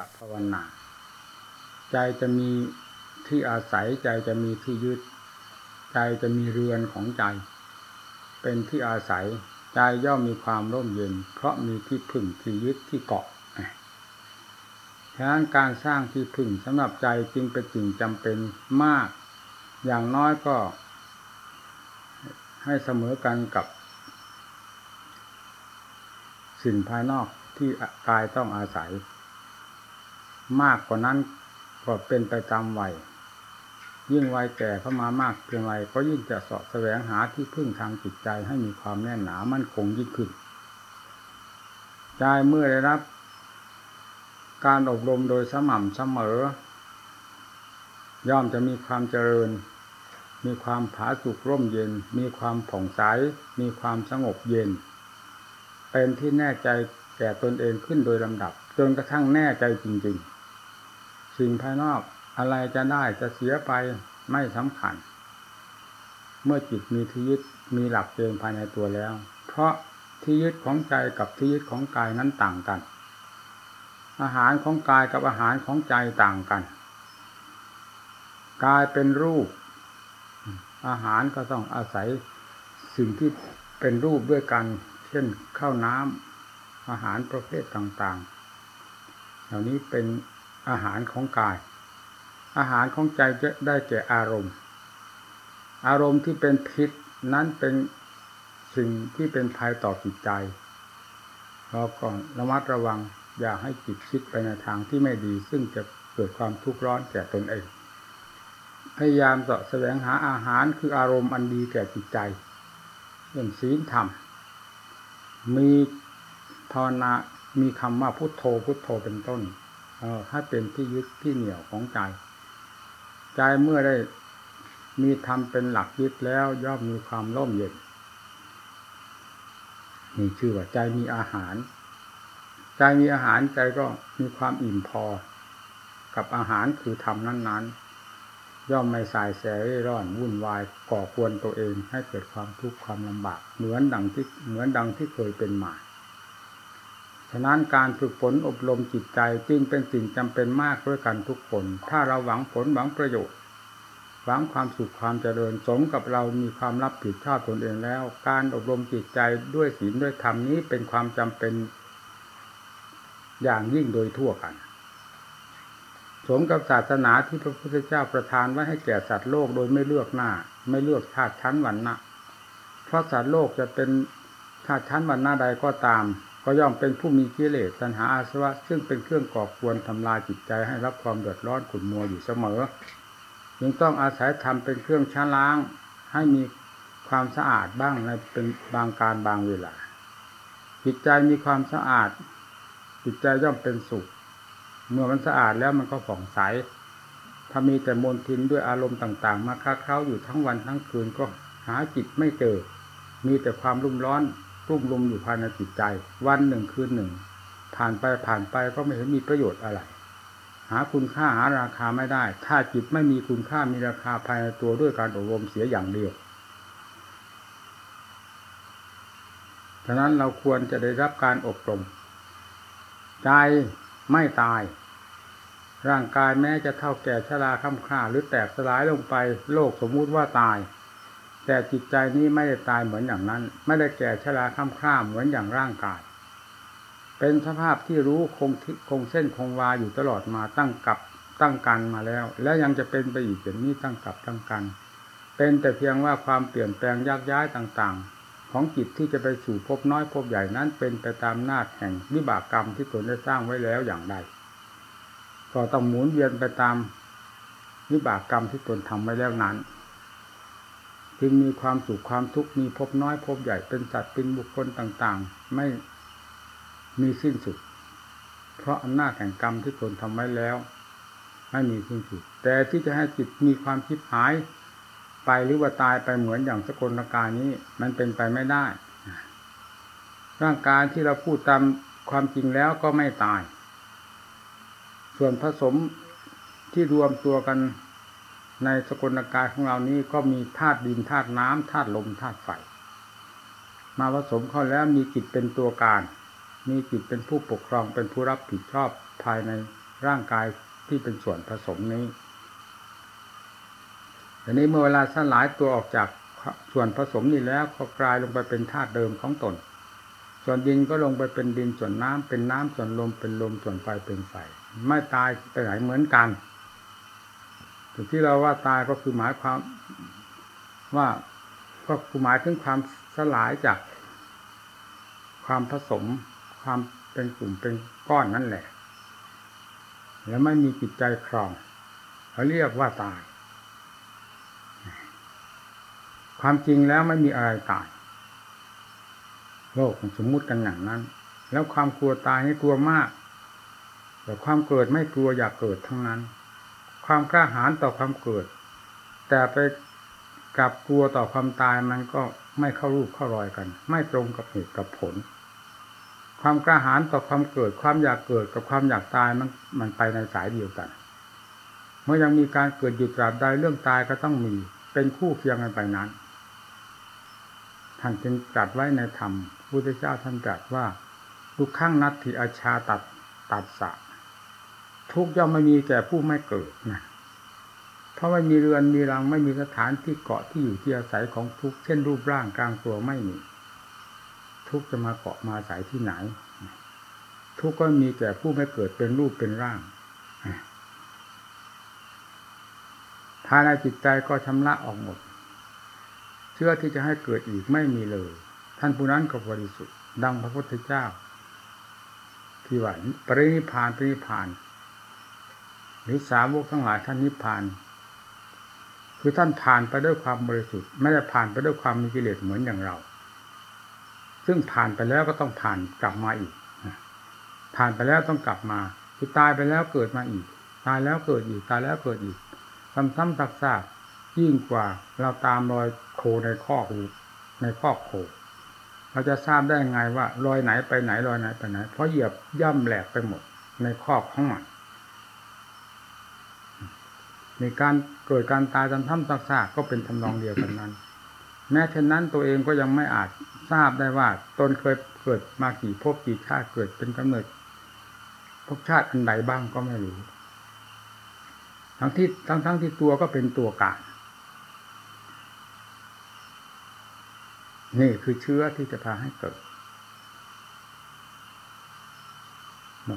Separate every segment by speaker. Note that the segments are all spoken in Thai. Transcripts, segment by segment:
Speaker 1: ะภาวนา ใจจะมีที่อาศัยใจจะมีที่ยึด ใจจะมีเรือนของใจ เป็นที่อาศัยใจย่อมมีความร่มเย็น เพราะมีที่พึ่งที่ยึดที่เกาะฉะนั้นการสร้างที่พึ่งสำหรับใจจึงเป็นสิ่งจำเป็นมาก อย่างน้อยก็ ให้เสมอกันกับ สิ่งภายนอกที่กายต้องอาศัย มากกว่านั้นก็เป็นไปตามวัยยิ่งวัยแก่เข้ามามากเพียงไรก็ยิ่งจะสอบแสวงหาที่พึ่งทางจิตใจให้มีความแน่นหนามั่นคงยิ่งขึ้นใจเมื่อได้รับ การอบรมโดยสม่ำเสมอย่อมจะมีความเจริญ มีความผาสุกร่มเย็น มีความผ่องใส มีความสงบเย็น เป็นที่แน่ใจแก่ตนเองขึ้นโดยลำดับ จนกระทั่งแน่ใจจริง ๆ สิ่งภายนอกอะไรจะได้จะเสียไปไม่สำคัญ เมื่อจิตมีที่ยึดมีหลักเกณฑ์ภายในตัวแล้ว เพราะที่ยึดของใจกับที่ยึดของกายนั้นต่างกัน อาหารของกายกับอาหารของใจต่างกัน กายเป็นรูป อาหารก็ต้องอาศัยสิ่งที่เป็นรูปด้วยกัน เช่นข้าวน้ำอาหารประเภทต่างๆ เหล่านี้เป็น อาหารของกาย อาหารของใจจะได้แก่อารมณ์ อารมณ์ที่เป็นพิษนั้นเป็นสิ่งที่เป็นภัยต่อจิตใจเราก็ระมัดระวังอย่าให้จิตคิดไปในทางที่ไม่ดี ซึ่งจะเกิดความทุกข์ร้อนแก่ตนเอง พยายามเสาะแสวงหาอาหารคืออารมณ์อันดีแก่จิตใจเรื่องศีลธรรม มีภาวนา มีคำว่าพุทโธพุทโธเป็นต้น ให้เป็นที่ยึดที่เหนี่ยวของใจ ใจเมื่อได้มีธรรมเป็นหลักยึดแล้วย่อมมีความร่มเย็นนี่ชื่อว่าใจมีอาหาร ใจมีอาหารใจก็มีความอิ่มพอ กับอาหารคือธรรมนั้น ๆ ย่อมไม่สายแสร่อนวุ่นวายก่อควรตัวเองให้เกิดความทุกข์ความลำบาก เหมือนดังที่เหมือนดังที่เคยเป็นมา ฉะนั้นการฝึกฝนอบรมจิตใจจึงเป็นสิ่งจำเป็นมากด้วยกันทุกคน ถ้าเราหวังผลหวังประโยชน์ หวังความสุขความเจริญสมกับเรามีความรับผิดชอบตนเองแล้ว การอบรมจิตใจด้วยศีลด้วยธรรมนี้เป็นความจำเป็น อย่างยิ่งโดยทั่วกันสมกับศาสนาที่พระพุทธเจ้าประทานไว้ให้แก่สัตว์โลกโดยไม่เลือกหน้า ไม่เลือกชาติชั้นวรรณะเพราะสัตว์โลกจะเป็นชาติชั้นวรรณะใดก็ตาม ก็ย่อมเป็นผู้มีกิเลสตัณหาอาสวะ ซึ่งเป็นเครื่องก่อควรทำลายจิตใจให้รับความเดือดร้อนขุ่นมัวอยู่เสมอจึงต้องอาศัยทำเป็นเครื่องช้ล้าง ให้มีความสะอาดบ้างในเป็นบางการบางเวลา จิตใจมีความสะอาด จิตใจย่อมเป็นสุข เมื่อมันสะอาดแล้วมันก็ผ่องใสถ้ามีแต่มลทินด้วยอารมณ์ต่าง ๆ มาค้าเข้าอยู่ทั้งวันทั้งคืนก็หาจิตไม่เจอ มีแต่ความรุ่มร้อน รุ่มรุมอยู่ภายในจิตใจ วันหนึ่งคืนหนึ่ง ผ่านไปผ่านไปก็ไม่เห็นมีประโยชน์อะไร หาคุณค่าหาราคาไม่ได้ ถ้าจิตไม่มีคุณค่ามีราคาภายในตัวด้วยการอบรมเสียอย่างเดียวฉะนั้นเราควรจะได้รับการอบรม ใจไม่ตาย ร่างกายแม้จะเท่าแก่ชราค่ำค่าหรือแตกสลายลงไป โลกสมมุติว่าตาย แต่จิตใจนี้ไม่ได้ตายเหมือนอย่างนั้น ไม่ได้แก่ชราค่ำค่ามเหมือนอย่างร่างกาย เป็นสภาพที่รู้คงคงเส้นคงวาอยู่ตลอดมาตั้งกับตั้งกันมาแล้ว แล้วยังจะเป็นไปอีกอย่างนี้ตั้งกับตั้งกัน เป็นแต่เพียงว่าความเปลี่ยนแปลงยักย้ายต่างๆ ของจิตที่จะไปสู่พบน้อยพบใหญ่นั้น เป็นไปตามนาจแห่งวิบากกรรมที่ตนได้สร้างไว้แล้วอย่างใดก็ต้องหมุนเวียนไปตามวิบากกรรมที่ตนทำไว้แล้วนั้น จึงมีความสุขความทุกข์มีพบน้อยพบใหญ่เป็นสัตว์เป็นบุคคลต่างๆ ไม่มีสิ้นสุด เพราะอำนาจแห่งกรรมที่ตนทำไว้แล้ว ไม่มีสิ้นสุด แต่ที่จะให้จิตมีความคิดหาย ไปหรือว่าตายไปเหมือนอย่างสกลกานี้ มันเป็นไปไม่ได้ ร่างกายที่เราพูดตามความจริงแล้วก็ไม่ตาย ส่วนผสมที่รวมตัวกัน ในสกลกายของเรานี้ก็มีธาตุดินธาตุน้ำธาตุลมธาตุไฟมาผสมเข้าแล้วมีจิตเป็นตัวการ มีจิตเป็นผู้ปกครองเป็นผู้รับผิดชอบภายในร่างกายที่เป็นส่วนผสมนี้ทีนี้เมื่อเวลาสลายตัวออกจากส่วนผสมนี้แล้วก็กลายลงไปเป็นธาตุเดิมของตน ส่วนดินก็ลงไปเป็นดินส่วนน้ำเป็นน้ำส่วนลมเป็นลมส่วนไฟเป็นไฟไม่ตายไปไหนเหมือนกัน ที่เราว่าตายก็คือหมายความว่าก็คือหมายถึงความสลายจากความผสมความเป็นกลุ่มเป็นก้อนนั่นแหละ แล้วไม่มีจิตใจครองเขาเรียกว่าตาย ความจริงแล้วไม่มีอะไรตาย โลกสมมุติกันอย่างนั้น แล้วความกลัวตายนี่กลัวมาก แต่ความเกิดไม่กลัวอยากเกิดทั้งนั้น ความกล้าหาญต่อความเกิด แต่ไปกับกลัวต่อความตายมันก็ไม่เข้ารูปเข้ารอยกัน ไม่ตรงกับเหตุกับผล ความกล้าหาญต่อความเกิด ความอยากเกิดกับความอยากตายมันมันไปในสายเดียวกัน เมื่อยังมีการเกิดอยู่ตราบใดเรื่องตายก็ต้องมีเป็นคู่เคียงกันไปนั้นท่านจึงตรัสไว้ในธรรมพุทธเจ้าท่านตรัสว่าทุกข้งนัตถิอาชาตัดตัดสะ ทุกย่อมไม่มีแก่ผู้ไม่เกิดนะเพราะไม่มีเรือนมีรังไม่มีสถานที่เกาะที่อยู่ที่อาศัยของทุกเช่นรูปร่างกลางตัวไม่มี ทุกจะมาเกาะมาอาศัยที่ไหน ทุกก็มีแก่ผู้ไม่เกิดเป็นรูปเป็นร่างภายในจิตใจก็ชำระออกหมด เชื่อที่จะให้เกิดอีกไม่มีเลย ท่านผู้นั้นก็บริสุทธิ์ดังพระพุทธเจ้าที่ว่าปรินิพานปรินิพาน หรือสาวกทั้งหลายท่านนิพพาน คือท่านผ่านไปด้วยความบริสุทธิ์ไม่ได้ผ่านไปด้วยความมีกิเลสเหมือนอย่างเรา ซึ่งผ่านไปแล้วก็ต้องผ่านกลับมาอีกผ่านไปแล้วต้องกลับมาคือตายไปแล้วเกิดมาอีก ตายแล้วเกิดอีกตายแล้วเกิดอีกซ้ำๆซากๆยิ่งกว่าเราตามรอยโคในคอกในคอกโคเราจะทราบได้ไงว่ารอยไหนไปไหนรอยไหนไปไหน เพราะเหยียบย่ำแหลกไปหมดในคอกของมัน มีการเกิดการตายจำท่ำซากๆก็เป็นทำนองเดียวกันนั้น แม้เช่นนั้นตัวเองก็ยังไม่อาจทราบได้ว่าตนเคยเกิดมากี่ภพกี่ชาติเกิดเป็นกำเนิดภพชาติอันใดบ้างก็ไม่รู้ ทั้งที่ทั้งทั้งที่ตัวก็เป็นตัวกาศนี่คือเชื้อที่จะพาให้เกิด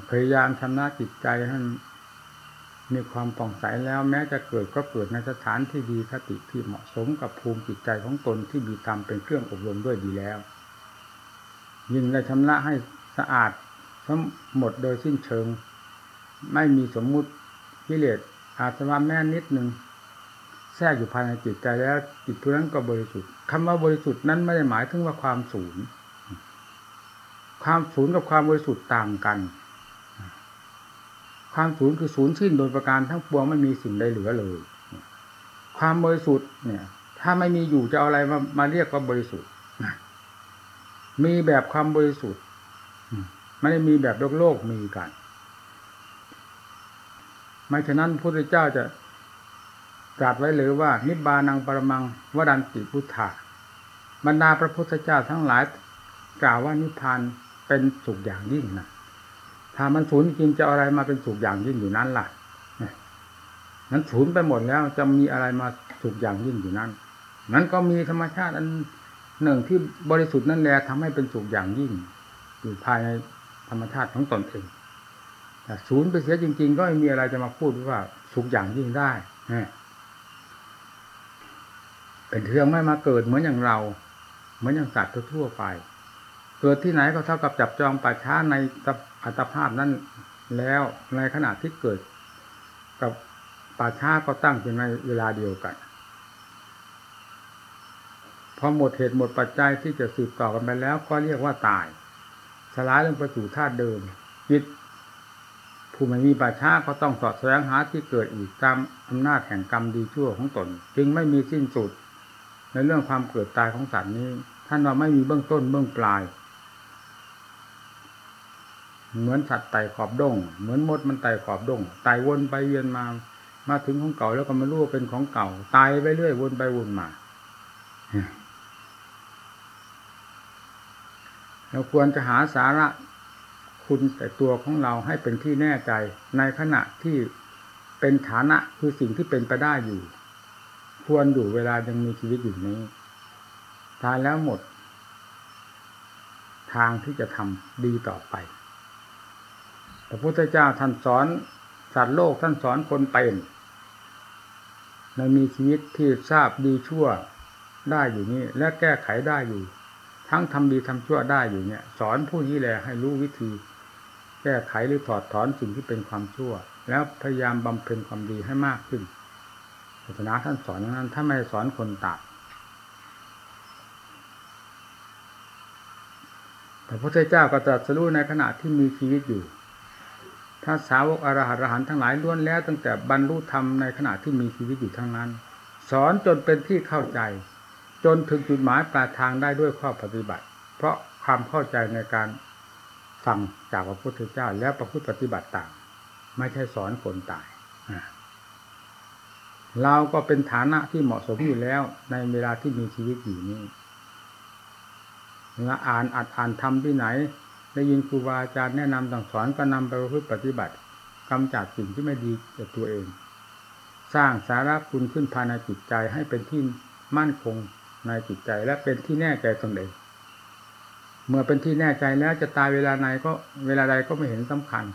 Speaker 1: พยายามชำระจิตใจให้ มีความป่องใสแล้วแม้จะเกิดก็เกิดในสถานที่ดีคติที่เหมาะสมกับภูมิจิตใจของตนที่มีธรรมเป็นเครื่องอบรมด้วยดีแล้ว ยิ่งได้ชำระให้สะอาดทั้งหมดโดยสิ้นเชิง ไม่มีสมมุติกิเลสอาสวะแม่นิดหนึ่งแทรกอยู่ภายในจิตใจแล้วจิตผู้นั้นก็บริสุทธิ์คำว่าบริสุทธิ์นั้นไม่ได้หมายถึงว่าความศูนย์ความศูนย์กับความบริสุทธิ์ต่างกัน ความศูนย์คือศูนย์สิ้นโดยประการทั้งปวงไม่มีสิ่งใดเหลือเลย ความบริสุทธิ์เนี่ย ถ้าไม่มีอยู่จะเอาอะไรมามาเรียกว่าบริสุทธิ์มีแบบความบริสุทธิ์ไม่ได้มีแบบโลกโลกมีกัน ไม่ฉะนั้นพระพุทธเจ้าจะตรัสไว้เลยว่า นิบานังปรมังวดันติพุทธาบรรดาพระพุทธเจ้าทั้งหลายกล่าวว่านิพพานเป็นสุขอย่างยิ่งนะ ถ้ามันสูญจริงจะอะไรมาเป็นสุขอย่างยิ่งอยู่นั้นล่ะนั้นสูญไปหมดแล้วจะมีอะไรมาสุขอย่างยิ่งอยู่นั้น นั้นก็มีธรรมชาติอันหนึ่งที่บริสุทธิ์นั่นแหละทำให้เป็นสุขอย่างยิ่ง อยู่ภายในธรรมชาติของตนเองแต่ศูนย์ไปเสียจริง ๆ ก็ไม่มีอะไรจะมาพูดว่าสุขอย่างยิ่งได้เป็นเรื่องไม่มาเกิดเหมือนอย่างเรา เหมือนอย่างสัตว์ทั่วไป เกิดที่ไหนก็เท่ากับจับจองป่าช้าในอัตภาพนั้นแล้วในขณะที่เกิด กับป่าช้าก็ตั้งอยู่ในเวลาเดียวกันพอหมดเหตุหมดปัจจัยที่จะสืบต่อกันไปแล้ว ก็เรียกว่าตายสลายลงไปสู่ธาตุเดิมจิตผู้ไม่มีป่าช้าก็ต้องสอดแสวงหาที่เกิดอีกตามอำนาจแห่งกรรมดีชั่วของตน จึงไม่มีสิ้นสุด ในเรื่องความเกิดตายของสัตว์นี้ ท่านว่าไม่มีเบื้องต้นเบื้องปลาย เหมือนสัตว์ไต่ขอบดง เหมือนมดมันไต่ขอบดงไต่วนไปเวียนมา มาถึงของเก่าแล้วก็มารู้ว่าเป็นของเก่าตายไปเรื่อยวนไปวนมาเราควรจะหาสาระคุณแต่ตัวของเราให้เป็นที่แน่ใจ ในขณะที่เป็นฐานะคือสิ่งที่เป็นไปได้อยู่ ควรอยู่เวลายังมีชีวิตอยู่นี้ตายแล้วหมด ทางที่จะทำดีต่อไป ระพุทธเจ้าท่านสอนสัตว์โลกท่านสอนคนเป็นในมีชีวิตที่ทราบดีชั่วได้อยู่นี่และแก้ไขได้อยู่ ทั้งทำดีทำชั่วได้อยู่เนี่ย สอนผู้นี้แหละให้รู้วิธี แก้ไขหรือถอดถอนสิ่งที่เป็นความชั่ว แล้วพยายามบำเพ็ญความดีให้มากขึ้นศาสนาท่านสอนอย่างนั้นถ้าไม่สอนคนตายพระพุทธเจ้าก็ตรัสรู้ในขณะที่มีชีวิตอยู่ ถ้าสาวกอรหัตอรหันทั้งหลายล้วนแล้ว ตั้งแต่บรรลุธรรมในขณะที่มีชีวิตอยู่ทั้งนั้น สอนจนเป็นที่เข้าใจ จนถึงจุดหมายปลายทางได้ด้วยข้อปฏิบัติ เพราะความเข้าใจในการฟังจากพระพุทธเจ้าแล้วประพฤติปฏิบัติต่าง ไม่ใช่สอนคนตายเราก็เป็นฐานะที่เหมาะสมอยู่แล้วในเวลาที่มีชีวิตอยู่นี้ละอ่านอัดอ่านทำที่ไหน ได้ยินครูบาอาจารย์แนะนำสั่งสอนก็นำไปประพฤติปฏิบัติกำจัดสิ่งที่ไม่ดีจากตัวเอง สร้างสาระคุณขึ้นภายในจิตใจให้เป็นที่มั่นคงในจิตใจและเป็นที่แน่ใจตนเองเมื่อเป็นที่แน่ใจแล้วจะตายเวลาไหนก็เวลาใดก็ไม่เห็นสำคัญ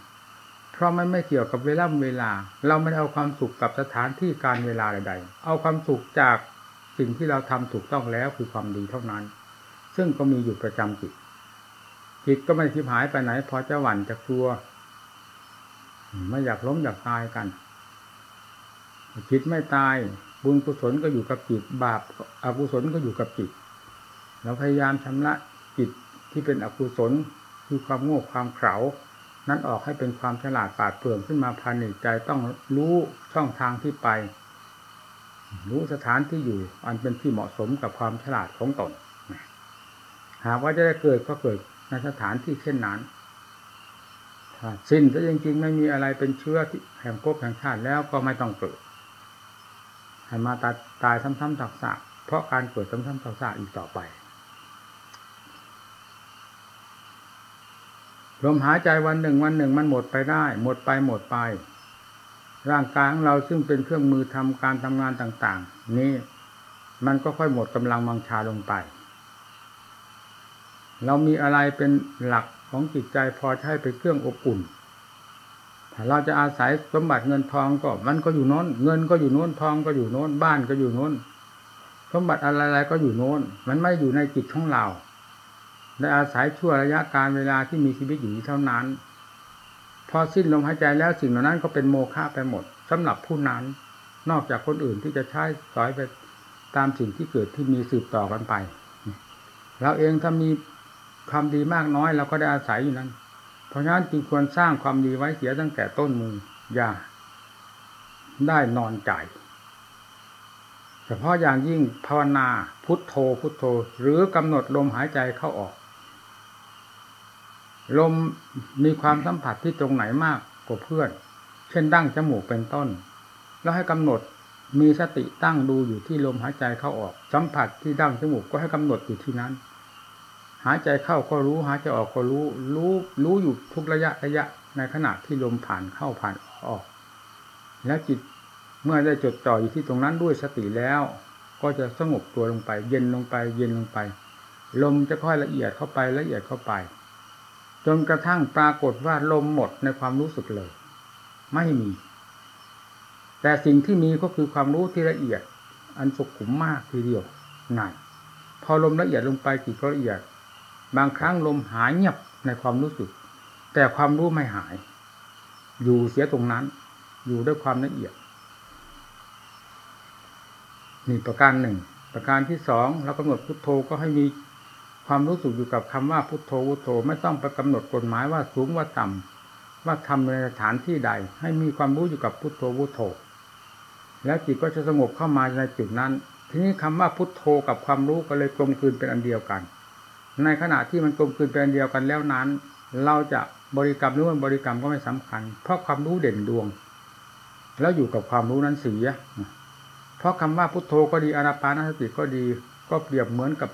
Speaker 1: เพราะมันไม่เกี่ยวกับเวลาเวลา เราไม่ได้เอาความสุขกับสถานที่การเวลาใดๆเอาความสุขจากสิ่งที่เราทำถูกต้องแล้วคือความดีเท่านั้น ซึ่งก็มีอยู่ประจำจิต จิตก็ไม่ทิพหายไปไหน พอจะหวั่นจะกลัวไม่อยากล้มอยากตายกันจิตไม่ตาย บุญกุศลก็อยู่กับจิต บาปอกุศลก็อยู่กับจิตเราพยายามชำระจิตที่เป็นอกุศลคือความโง่ความเขลานั้นออกให้เป็นความฉลาดปาดเปลื่องขึ้นมาภายในใจต้องรู้ช่องทางที่ไป รู้สถานที่อยู่ อันเป็นที่เหมาะสมกับความฉลาดของตนหากว่าจะได้เกิดก็เกิด ในสถานที่เช่นนั้นถ้าสิ้นซะจริงๆ ไม่มีอะไรเป็นเชื้อที่แห่งภพแห่งชาติแล้วก็ไม่ต้องเกิดให้มาตายตายซ้ำๆซักๆเพราะการเกิดซ้ำๆซักๆอีกต่อไปลมหายใจวันหนึ่งวันหนึ่งมันหมดไปได้ หมดไปหมดไป ร่างกายของเราซึ่งเป็นเครื่องมือทำการทำงานต่าง ๆ นี่มันก็ค่อยหมดกำลังมังชาลงไป เรามีอะไรเป็นหลักของจิตใจพอใช้เป็นเครื่องอบอุ่น ถ้าเราจะอาศัยสมบัติเงินทองก็มันก็อยู่โน้น เงินก็อยู่โน้นทองก็อยู่โน้น บ้านก็อยู่โน้น สมบัติอะไรๆก็อยู่โน้น มันไม่อยู่ในจิตของเราได้อาศัยชั่วระยะการเวลาที่มีชีวิตอยู่เท่านั้น พอสิ้นลมหายใจแล้วสิ่งเหล่านั้นก็เป็นโมฆะไปหมดสำหรับผู้นั้น นอกจากคนอื่นที่จะใช้สอยไปตามสิ่งที่เกิดที่มีสืบต่อกันไป เราเองถ้ามี ความดีมากน้อยเราก็ได้อาศัยอยู่นั้น เพราะฉะนั้นจึงควรสร้างความดีไว้เสียตั้งแต่ต้นมืออย่า ได้นอนใจเฉพาะอย่างยิ่งภาวนาพุทโธพุทโธ หรือกำหนดลมหายใจเข้าออก ลมมีความสัมผัสที่ตรงไหนมากกว่าเพื่อน เช่นดั้งจมูกเป็นต้น แล้วให้กำหนดมีสติตั้งดูอยู่ที่ลมหายใจเข้าออก สัมผัสที่ดั้งจมูกก็ให้กำหนดอยู่ที่นั้น หายใจเข้าก็รู้ หายใจออกก็รู้ รู้รู้อยู่ทุกระยะระยะในขณะที่ลมผ่านเข้าผ่านออก แล้วจิตเมื่อได้จดจ่ออยู่ที่ตรงนั้นด้วยสติแล้ว ก็จะสงบตัวลงไป เย็นลงไป เย็นลงไป ลมจะค่อยละเอียดเข้าไปละเอียดเข้าไป จนกระทั่งปรากฏว่าลมหมดในความรู้สึกเลย ไม่มี แต่สิ่งที่มีก็คือความรู้ที่ละเอียด อันสุขุมมากทีเดียวนั่นพอลมละเอียดลงไปจิตก็ละเอียด บางครั้งลมหายเงียบในความรู้สึก แต่ความรู้ไม่หาย อยู่เสียตรงนั้น อยู่ด้วยความละเอียดนี่ประการหนึ่ง ประการที่สองเรากำหนดพุทโธก็ให้มีความรู้สึกอยู่กับคำว่าพุทโธพุทโธไม่ต้องไปกำหนดกฎหมายว่าสูงว่าต่ำว่าทำในสถานที่ใด ให้มีความรู้อยู่กับพุทโธพุทโธ แล้วจิตก็จะสงบเข้ามาในจุดนั้น ทีนี้คำว่าพุทโธกับความรู้ก็เลยกลมกลืนเป็นอันเดียวกัน ในขณะที่มันกลมกลืนเป็นเดียวกันแล้วนั้น เราจะบริกรรมหรือว่าบริกรรมก็ไม่สำคัญ เพราะความรู้เด่นดวง แล้วอยู่กับความรู้นั้นเสียเพราะคำว่าพุทโธก็ดีอานาปานสติก็ดี ก็เปรียบเหมือนกับ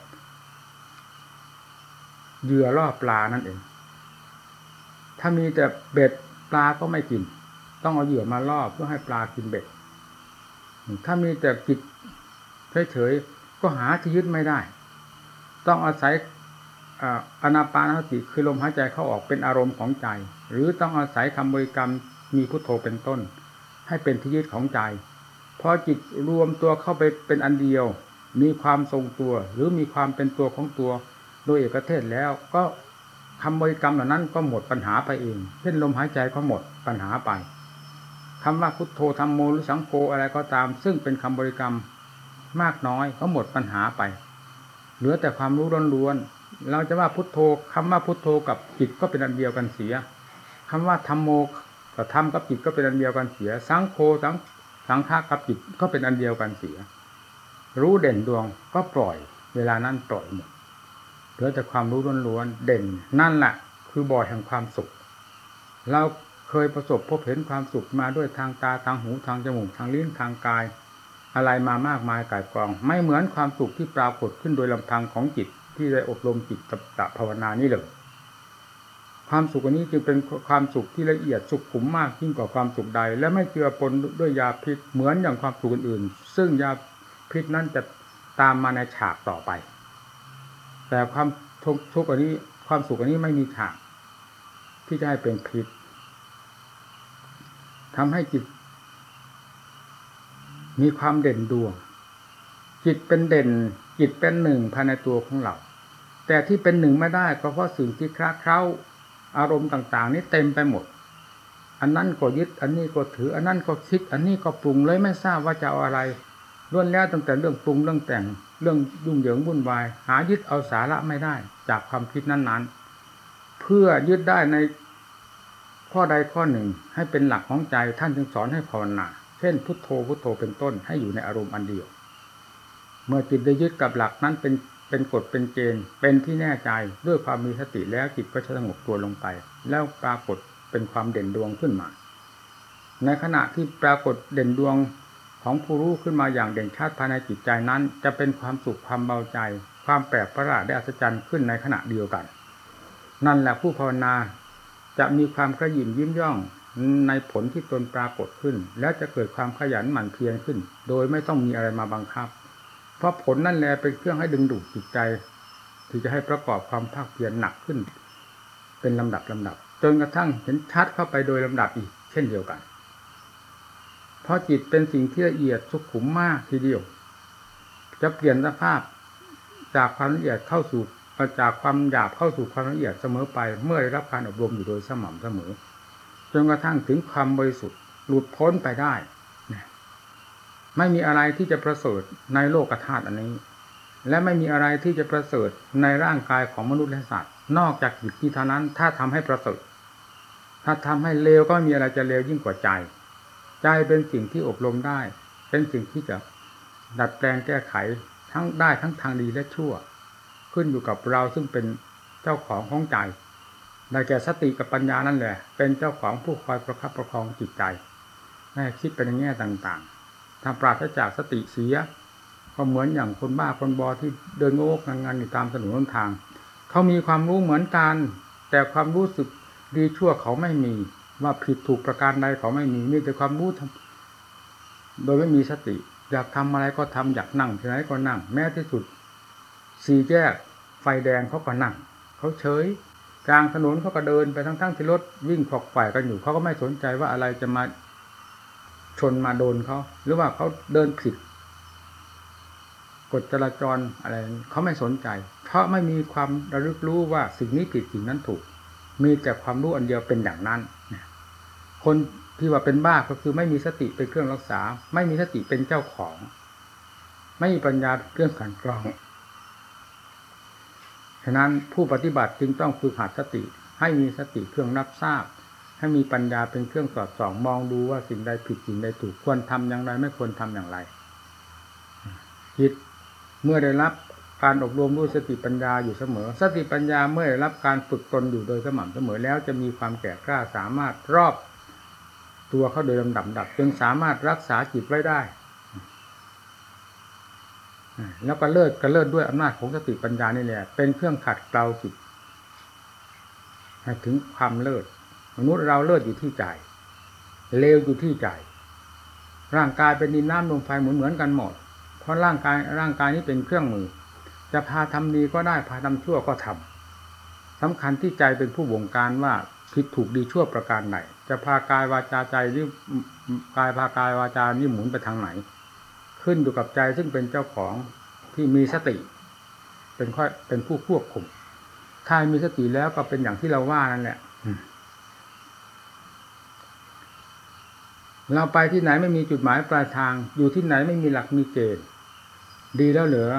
Speaker 1: เหยื่อล่อปลานั่นเอง ถ้ามีแต่เบ็ดปลาก็ไม่กิน ต้องเอาเหยื่อมาล่อเพื่อให้ปลากินเบ็ด ถ้ามีแต่จิตเฉยๆก็หาที่ยึดไม่ได้ ต้องอาศัย อนาปานสติคือลมหายใจเข้าออกเป็นอารมณ์ของใจ หรือต้องอาศัยคำบริกรรมมีพุทโธเป็นต้น ให้เป็นที่ยึดของใจพอจิตรวมตัวเข้าไปเป็นอันเดียว มีความทรงตัว หรือมีความเป็นตัวของตัว โดยเอกเทศแล้วก็คำบริกรรมเหล่านั้นก็หมดปัญหาไปเองเช่นลมหายใจก็หมดปัญหาไปคำว่าพุทโธธรรมโมหรือสังโฆอะไรก็ตาม ซึ่งเป็นคำบริกรรมมากน้อยก็หมดปัญหาไป เหลือแต่ความรู้ล้วน เราจะว่าพุทโธคำว่าพุทโธกับจิตก็เป็นอันเดียวกันเสียคำว่าธรรมโมกับธรรมกับจิตก็เป็นอันเดียวกันเสีย สังโฆสังสังฆากับจิตก็เป็นอันเดียวกันเสีย รู้เด่นดวงก็ปล่อย เวลานั้นปล่อยหมดเหลือแต่ความรู้ล้วนๆเด่น นั่นแหละคือบ่อแห่งความสุข เราเคยประสบพบเห็นความสุขมาด้วยทางตาทางหูทางจมูกทางลิ้นทางกาย อะไรมามากมายกายกอง ไม่เหมือนความสุขที่ปรากฏขึ้นโดยลำพังของจิต ที่ได้อบรมจิตกับตภาวนานี้เลยความสุขอันนี้จึงเป็นความสุขที่ละเอียดสุขขุมมากยิ่งกว่าความสุขใด และไม่เจือปนด้วยยาพิษเหมือนอย่างความสุขอื่นๆ ซึ่งยาพิษนั้นจะตามมาในฉากต่อไป แต่ความทุกข์อันนี้ความสุขอันนี้ไม่มีฉาก ที่จะให้เป็นพิษทำให้จิต มีความเด่นดวงจิตเป็นเด่น จิตเป็นหนึ่งภายในตัวของเรา แต่ที่เป็นหนึ่งไม่ได้ก็เพราะสิ่งที่คลาเคล้าอารมณ์ต่างๆ นี้เต็มไปหมด อันนั้นก็ยึดอันนี้ก็ถือ อันนั้นก็คิด อันนี้ก็ปรุงเลยไม่ทราบว่าจะเอาอะไรล้วนแล้วตั้งแต่เรื่องปรุงเรื่องแต่งเรื่องยุ่งเหยิงวุ่นวาย หายึดเอาสาระไม่ได้ จากความคิดนั้นๆ เพื่อยึดได้ในข้อใดข้อหนึ่งให้เป็นหลักของใจท่านจึงสอนให้ภาวนาเช่นพุทโธพุทโธเป็นต้นให้อยู่ในอารมณ์อันเดียว เมื่อจิตได้ยึดกับหลักนั้นเป็นเป็นกฎเป็นเกณฑ์เป็นที่แน่ใจด้วยความมีสติแล้วจิตก็จะสงบตัวลงไป แล้วปรากฏเป็นความเด่นดวงขึ้นมา ในขณะที่ปรากฏเด่นดวงของผู้รู้ขึ้นมาอย่างเด่นชัดภายในจิตใจนั้น จะเป็นความสุขความเบาใจ ความแปลกประหลาดได้อัศจรรย์ขึ้นในขณะเดียวกัน นั่นแหละผู้ภาวนาจะมีความกระยิมยิ้มย่องในผลที่ตนปรากฏขึ้น แล้วจะเกิดความขยันหมั่นเพียรขึ้น โดยไม่ต้องมีอะไรมาบังคับ เพราะผลนั่นแหละเป็นเครื่องให้ดึงดูดจิตใจ ที่จะให้ประกอบความภาคเพียรหนักขึ้น เป็นลำดับลำดับ จนกระทั่งเห็นชัดเข้าไปโดยลำดับอีก เช่นเดียวกัน เพราะจิตเป็นสิ่งที่ละเอียดสุขุมมากทีเดียว จะเปลี่ยนสภาพจากความละเอียดเข้าสู่จากความหยาบเข้าสู่ความละเอียดเสมอไป เมื่อได้รับการอบรมอยู่โดยสม่ำเสมอจนกระทั่งถึงความบริสุทธิ์หลุดพ้นไปได้ ไม่มีอะไรที่จะประเสริฐในโลกธาตุอันนี้ และไม่มีอะไรที่จะประเสริฐในร่างกายของมนุษย์และสัตว์นอกจากจิตที่เท่านั้น ถ้าทำให้ประเสริฐ ถ้าทำให้เลวก็ไม่มีอะไรจะเลวยิ่งกว่าใจ ใจเป็นสิ่งที่อบรมได้ เป็นสิ่งที่จะดัดแปลงแก้ไขทั้งได้ทั้งทางดีและชั่ว ขึ้นอยู่กับเราซึ่งเป็นเจ้าของของใจได้แก่สติกับปัญญานั่นแหละ เป็นเจ้าของผู้คอยประคับประคองจิตใจให้คิดไปในแง่ต่าง ถ้าปราศจากสติเสีย ก็เหมือนอย่างคนบ้าคนบอที่เดินโง่งงานอยู่ตามถนนทาง เขามีความรู้เหมือนกัน แต่ความรู้สึกดีชั่วเขาไม่มี ว่าผิดถูกประการใดเขาไม่มีมีแต่ความรู้โดยไม่มีสติ อยากทำอะไรก็ทำอยากนั่งที่ไหนก็นั่ง แม้ที่สุดสี่แยกไฟแดงเขาก็นั่งเขาเฉยกลางถนนเขาก็เดินไปทั้งๆที่รถวิ่งขอกฝ่ายกันอยู่เขาก็ไม่สนใจว่าอะไรจะมา ชนมาโดนเขา หรือว่าเขาเดินผิดกฎจราจรอะไรเขาไม่สนใจ เพราะไม่มีความระลึกรู้ว่าสิ่งนี้ผิดสิ่งนั้นถูก มีแต่ความรู้อันเดียวเป็นอย่างนั้นคนที่ว่าเป็นบ้าก็คือไม่มีสติเป็นเครื่องรักษา ไม่มีสติเป็นเจ้าของ ไม่มีปัญญาเครื่องขันกรองฉะนั้นผู้ปฏิบัติจึงต้องฝึกหัดสติ ให้มีสติเครื่องรับทราบ ให้มีปัญญาเป็นเครื่องสอดส่องมองดูว่าสิ่งใดผิดสิ่งใดถูกควรทำอย่างไรไม่ควรทำอย่างไรจิตเมื่อได้รับการอบรมด้วยสติปัญญาอยู่เสมอ สติปัญญาเมื่อได้รับการฝึกตนอยู่โดยสม่ำเสมอแล้วจะมีความแก่กล้าสามารถรอบ ตัวเขาโดยลำดับดับจึงสามารถรักษาจิตไว้ได้แล้วก็เลิศก็เลิศด้วยอำนาจของสติปัญญานี่แหละเป็นเครื่องขัดเกลาจิตให้ถึงความเลิศ มนุษย์เราเลิศอยู่ที่ใจเลวอยู่ที่ใจ ร่างกายเป็นดินน้ำลมไฟเหมือนเหมือนกันหมด เพราะร่างกายร่างกายนี้เป็นเครื่องมือ จะพาทำดีก็ได้พาทำชั่วก็ทำสำคัญที่ใจเป็นผู้บงการว่าผิดถูกดีชั่วประการไหน จะพากายวาจาใจหรือกายพากายวาจานี่หมุนไปทางไหน ขึ้นอยู่กับใจซึ่งเป็นเจ้าของที่มีสติ เป็นค่อยเป็นผู้ควบคุมถ้ามีสติแล้วก็เป็นอย่างที่เราว่านั่นแหละ เราไปที่ไหนไม่มีจุดหมายปลายทาง อยู่ที่ไหนไม่มีหลักมีเกณฑ์ ดีแล้วเหรอ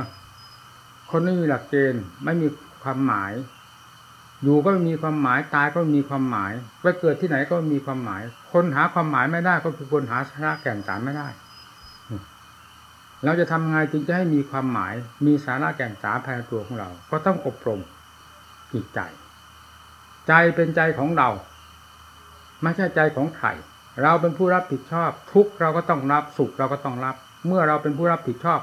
Speaker 1: คนไม่มีหลักเกณฑ์ไม่มีความหมาย อยู่ก็ไม่มีความหมายตายก็ม่มีความหมายไปเกิดที่ไหนก็มีความหมาย คนหาความหมายไม่ได้ก็คือคนหาสาระแก่นสารไม่ได้ เราจะทำไงจึงจะให้มีความหมาย มีสาระแก่นสารภายในตัวของเรา ก็ต้องอบรมจิตใจ ใจเป็นใจของเรา ไม่ใช่ใจของใคร เราเป็นผู้รับผิดชอบ ทุกเราก็ต้องรับสุขเราก็ต้องรับ เมื่อเราเป็นผู้รับผิดชอบ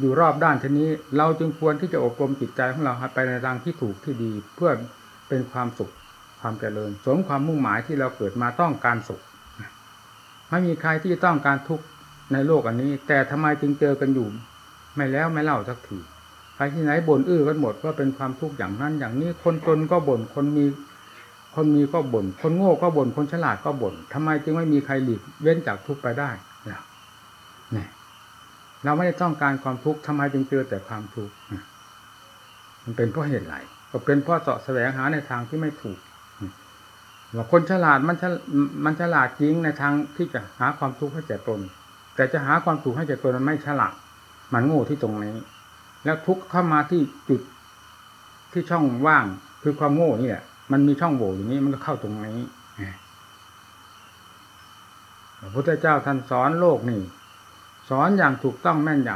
Speaker 1: อยู่รอบด้านทีนี้ เราจึงควรที่จะอบรมจิตใจของเราไปในทางที่ถูกที่ดี เพื่อเป็นความสุขความเจริญสมความมุ่งหมายที่เราเกิดมาต้องการสุขไม่มีใครที่ต้องการทุกข์ในโลกอันนี้ แต่ทำไมจึงเจอกันอยู่ ไม่แล้วไม่เล่าสักทีไปที่ไหนบ่นอื้อกันหมดว่าเป็นความทุกข์อย่างนั้นอย่างนี้คนจนก็บ่นคนมี คนมีก็บน่นคนโง่ก็บน่นคนฉลาดก็บน่นทำไมจึงไม่มีใครหลีกเว้นจากทุกข์ไปได้เนี่ยเราไม่ได้ต้องการความทุกข์ทำไมจึงเจอแต่ความทุกข์มันเป็นเพราะเหตุไรก็เป็นเพราะเสาะแสวงหาในทางที่ไม่ถูกว่าคนฉลาดมันมันฉลาดจริงในทางที่จะหาความทุกข์ให้แก่ตน แต่จะหาความถูกให้แก่ตนมันไม่ฉลาด มันโง่ที่ตรงนี้ แล้วทุกข์เข้ามาที่จุดที่ช่องว่างคือความโง่นี่แหละ มันมีช่องโหว่อย่างนี้มันก็เข้าตรงนี้พระพุทธเจ้าท่านสอนโลกนี่ สอนอย่างถูกต้องแม่นย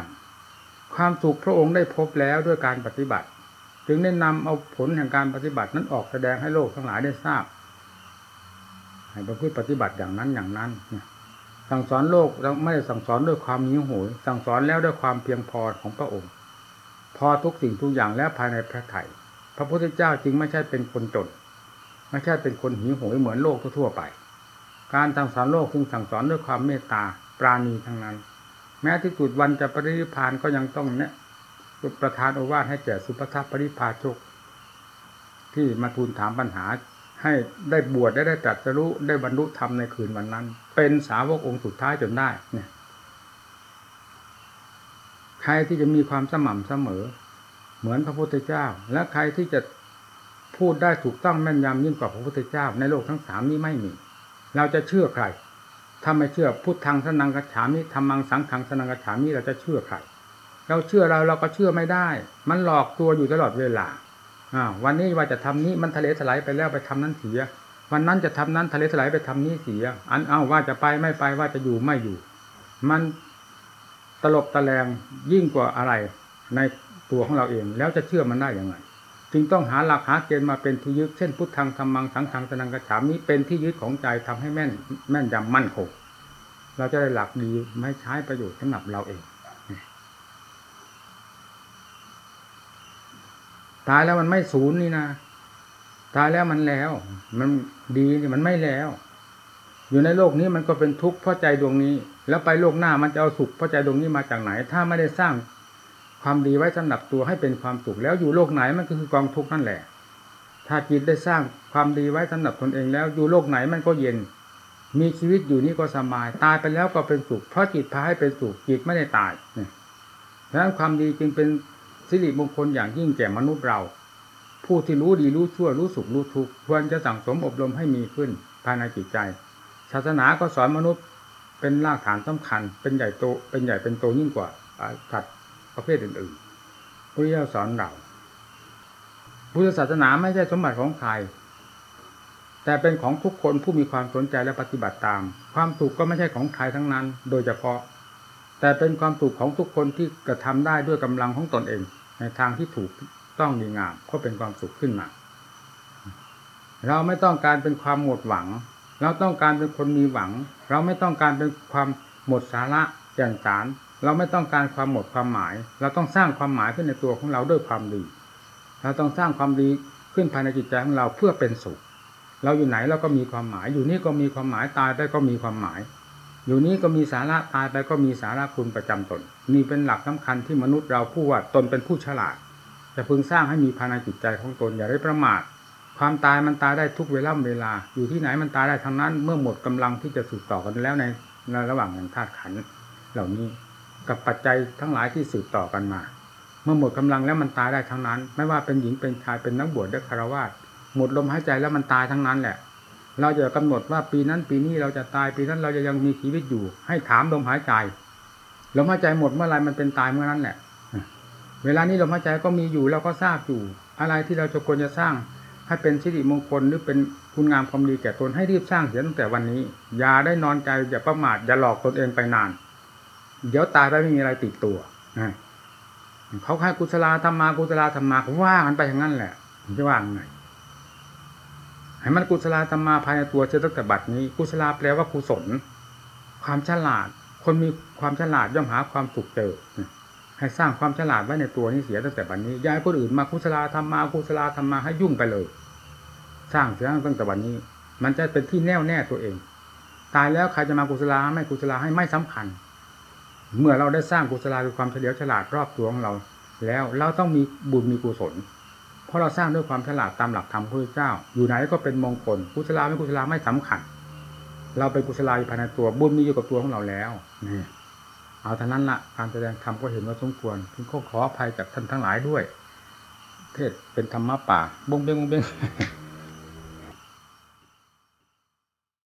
Speaker 1: ำความสุขพระองค์ได้พบแล้วด้วยการปฏิบัติ จึงได้นำเอาผลแห่งการปฏิบัตินั้นออกแสดงให้โลกทั้งหลายได้ทราบให้ประพฤติปฏิบัติอย่างนั้นอย่างนั้นเนี่ยสั่งสอนโลกเราไม่ได้สั่งสอนด้วยความหิวโหย สั่งสอนแล้วด้วยความเพียงพอของพระองค์ พอทุกสิ่งทุกอย่างแล้วภายในพระไถ่พระพุทธเจ้าจึงไม่ใช่เป็นคนจน ไม่ใช่เป็นคนหิวโหยเหมือนโลกทั่วไป การสั่งสอนโลกซึ่งสั่งสอนด้วยความเมตตาปราณีทั้งนั้น แม้ที่สุดวันจะปรินิพานก็ยังต้องเนี่ยประธานโอวาทให้แก่สุภทัพปริพาชก ที่มาทูลถามปัญหาให้ได้บวชได้ได้ตรัสรู้ได้บรรลุธรรมในคืนวันนั้น เป็นสาวกองค์สุดท้ายจนได้เนี่ยใครที่จะมีความสม่ำเสมอ เหมือนพระพุทธเจ้า และใครที่จะ พูดได้ถูกต้องแม่นยำยิ่งกว่าพระพุทธเจ้า ในโลกทั้งสามนี้ไม่มี เราจะเชื่อใครถ้าไม่เชื่อพุทธังสนังกัจฉามิธรรมังสังขังสนังกัจฉามิเราจะเชื่อใครเราเชื่อเราเราก็เชื่อไม่ได้ มันหลอกตัวอยู่ตลอดเวลาอ่าวันนี้ว่าจะทำนี้มันทะเลถลายไปแล้วไปทำนั้นเสีย วันนั้นจะทำนั้นทะเลถลายไปทำนี้เสีย อันเอาว่าจะไปไม่ไปว่าจะอยู่ไม่อยู่ มันตลบตะแลงยิ่งกว่าอะไรในตัวของเราเอง แล้วจะเชื่อมันได้อย่างไง จึงต้องหาหลักหาเกณฑ์มาเป็นที่ยึดเช่นพุทธังธรรมังสังฆังสนังกระฉามนี้เป็นที่ยึดของใจทำให้แม่นแม่นยำมั่นคงเราจะได้หลักดีไม่ใช้ประโยชน์สำหรับเราเองตายแล้วมันไม่ศูนย์นี่นะตายแล้วมันแล้ว มันดีนี่มันไม่แล้ว อยู่ในโลกนี้มันก็เป็นทุกข์เพราะใจดวงนี้ แล้วไปโลกหน้ามันจะเอาสุขเพราะใจดวงนี้มาจากไหน ถ้าไม่ได้สร้าง ความดีไว้สำหรับตัวให้เป็นความสุขแล้วอยู่โลกไหนมันก็คือกองทุกข์นั่นแหละ ถ้าจิตได้สร้างความดีไว้สำหรับตนเองแล้ว อยู่โลกไหนมันก็เย็น มีชีวิตอยู่นี่ก็สบาย ตายไปแล้วก็เป็นสุข เพราะจิตพาให้เป็นสุขจิตไม่ได้ตายเนี่ยดังนั้นความดีจึงเป็นสิริมงคลอย่างยิ่งแก่มนุษย์เรา ผู้ที่รู้ดีรู้ชั่วรู้สุขรู้ทุกข์ควรจะสั่งสมอบรมให้มีขึ้นภายในจิตใจ ศาสนาก็สอนมนุษย์เป็นรากฐานสำคัญ เป็นใหญ่โตเป็นใหญ่เป็นโตยิ่งกว่าสัตว์ ประเภทอื่นๆพระเจ้าสอนเราพุทธศาสนาไม่ใช่สมบัติของใคร แต่เป็นของทุกคนผู้มีความสนใจและปฏิบัติตาม ความถูกก็ไม่ใช่ของใครทั้งนั้น โดยเฉพาะ แต่เป็นความถูกของทุกคนที่กระทำได้ด้วยกำลังของตนเอง ในทางที่ถูกต้องดีงามก็เป็นความสุขขึ้นมา เราไม่ต้องการเป็นความหมดหวัง เราต้องการเป็นคนมีหวัง เราไม่ต้องการเป็นความหมดสาระแก่นสาร เราไม่ต้องการความหมดความหมาย เราต้องสร้างความหมายขึ้นในตัวของเราด้วยความดี เราต้องสร้างความดีขึ้นภายในจิตใจของเราเพื่อเป็นสุข เราอยู่ไหนเราก็มีความหมาย อยู่นี่ก็มีความหมายตายไปก็มีความหมาย อยู่นี้ก็มีสาระตายไปก็มีสาระคุณประจำตนนี่เป็นหลักสำคัญที่มนุษย์เราผู้ว่าตนเป็นผู้ฉลาดจะพึงสร้างให้มีภายในจิตใจของตนอย่าได้ประมาทความตายมันตายได้ทุกเวลาเวลา อยู่ที่ไหนมันตายได้ทั้งนั้น เมื่อหมดกำลังที่จะสืบต่อกันแล้วในระหว่างแห่งธาตุขันเหล่านี้ กับปัจจัยทั้งหลายที่สืบต่อกันมา เมื่อหมดกำลังแล้วมันตายได้ทั้งนั้น ไม่ว่าเป็นหญิงเป็นชายเป็นนักบวชหรือคารวาสหมดลมหายใจแล้วมันตายทั้งนั้นแหละ เราจะกำหนดว่าปีนั้นปีนี้เราจะตายปีนั้นเราจะยังมีชีวิตอยู่ ให้ถามลมหายใจลมหายใจหมดเมื่อไรมันเป็นตายเมื่อนั้นแหละ เวลานี้ลมหายใจก็มีอยู่เราก็ทราบอยู่ อะไรที่เราจะควรจะสร้างให้เป็นสิริมงคลหรือเป็นคุณงามความดีแก่ตนให้รีบสร้างเสียตั้งแต่วันนี้ อย่าได้นอนใจอย่าประมาทอย่าหลอกตนเองไปนาน เดี๋ยวตายไปไม่มีอะไรติดตัวเขาให้กุศลธรรมากุศลธรรมาว่ากันไปอย่างนั้นแหละจะว่าไงให้มันกุศลธรรมาภายในตัวเสียตั้งแต่บัดนี้ กุศลแปลว่ากุศล ความฉลาด คนมีความฉลาดย่อมหาความสุขเจอให้สร้างความฉลาดไว้ในตัวนี้เสียตั้งแต่บัดนี้ย้ายคนอื่นมากุศลธรรมากุศลธรรมาให้ยุ่งไปเลย สร้างเสียตั้งแต่วันนี้ มันจะเป็นที่แน่วแน่ตัวเอง ตายแล้วใครจะมากุศลาไม่กุศลาให้ไม่สำคัญ เมื่อเราได้สร้างกุศลาคือความเฉลียวฉลาดรอบตัวของเรา แล้วเราต้องมีบุญมีกุศล เพราะเราสร้างด้วยความฉลาดตามหลักธรรมพระพุทธเจ้า อยู่ไหนก็เป็นมงคลกุศลาไม่กุศลาไม่สำคัญ เราเป็นกุศลาอยู่ภายในตัวบุญมีอยู่กับตัวของเราแล้วนี่เอาเท่านั้นละการแสดงธรรมก็เห็นว่าสมควรถึงขอขออภัยจากท่านทั้งหลายด้วย เทศเป็นธรรมะป่าบงเบงบงเบง